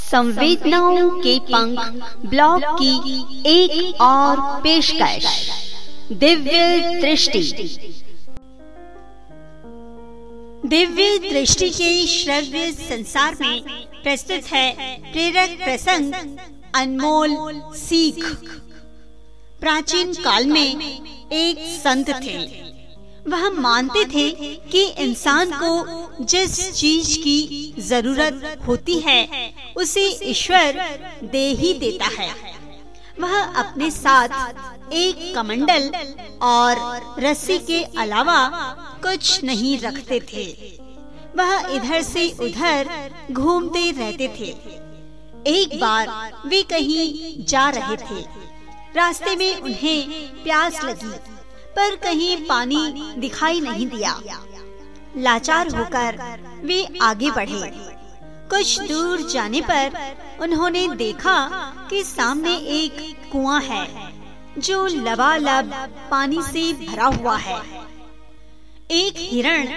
संवेदनाओं के पंख ब्लॉग की एक और पेशकश। दिव्य दृष्टि। दिव्य दृष्टि के श्रव्य संसार में प्रस्तुत है प्रेरक प्रसंग अनमोल सीख। प्राचीन काल में एक संत थे। वह मानते थे कि इंसान को जिस चीज़ की ज़रूरत होती है, उसे ईश्वर दे ही देता है। वह अपने साथ एक कमंडल और रस्सी के अलावा कुछ नहीं रखते थे। वह इधर से उधर घूमते रहते थे। एक बार वे कहीं जा रहे थे। रास्ते में उन्हें प्यास लगी। पर कहीं पानी दिखाई नहीं दिया। लाचार होकर वे आगे बढ़े। कुछ दूर जाने पर उन्होंने देखा कि सामने एक कुआँ है, जो लबालब पानी से भरा हुआ है। एक हिरण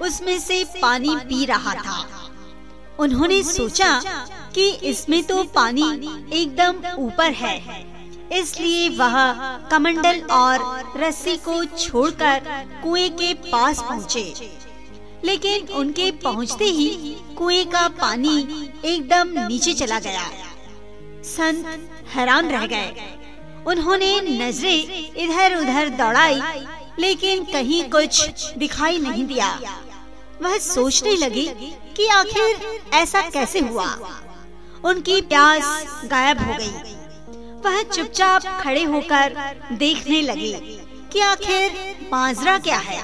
उसमें से पानी पी रहा था। उन्होंने सोचा कि इसमें तो पानी एकदम ऊपर है, इसलिए वह कमंडल और रस्सी को छोड़कर कुएँ के पास पहुँचे। लेकिन उनके पहुँचते ही कुएँ का पानी एकदम नीचे चला गया। संत हैरान रह गए। उन्होंने नज़रें इधर उधर दौड़ाई, लेकिन कहीं कुछ दिखाई नहीं दिया। वह सोचने लगी कि आखिर ऐसा कैसे हुआ। उनकी प्यास गायब हो गई। वह चुपचाप खड़े होकर देखने लगे। कि आखिर माजरा क्या है?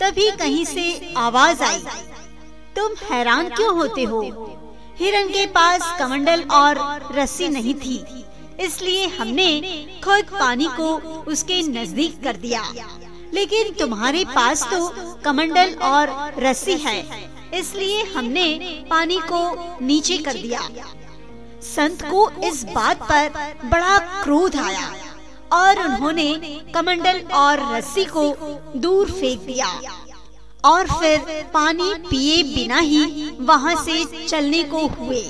तभी कहीं से आवाज़ आई, तुम हैरान क्यों होते हो? हिरन के पास कमंडल और रस्सी नहीं थी, इसलिए हमने खुद पानी को उसके नज़दीक कर दिया। लेकिन तुम्हारे पास तो कमंडल और रस्सी है, इसलिए हमने पानी को नीचे कर दिया। संत को इस बात पर बड़ा क्रोध आया। और उन्होंने कमंडल और रस्सी को दूर फेंक दिया। और फिर पानी पिए बिना ही वहाँ से चलने को हुए।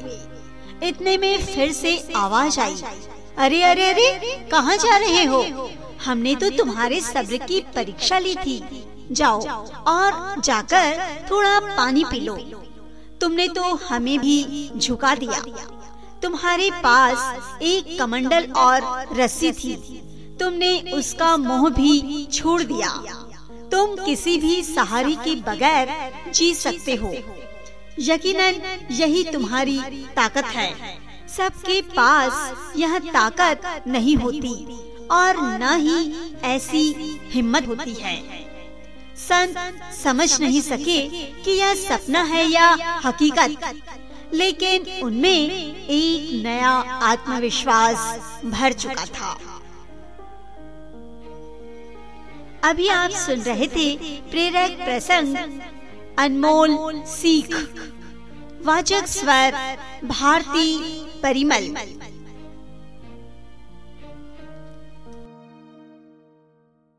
इतने में फिर से आवाज़ आई। अरे अरे अरे, कहाँ जा रहे हो? हमने तो तुम्हारे सब्र की परीक्षा ली थी। जाओ और जाकर थोड़ा पानी पी लो। तुमने तो हमें भी झुका दिया। तुम्हारे पास एक कमंडल और रस्सी थी। तुमने उसका मोह भी छोड़ दिया। तुम किसी भी सहारे के बगैर जी सकते हो। यकीनन, यही तुम्हारी ताकत है। सबके पास यह ताकत नहीं होती और न ही ऐसी हिम्मत होती है। संत समझ नहीं सके कि यह सपना है या हकीकत। लेकिन उनमें एक नया आत्मविश्वास भर चुका था। अभी आप सुन रहे थे प्रेरक प्रसंग, अनमोल सीख, वाचक स्वर, भारती परिमल।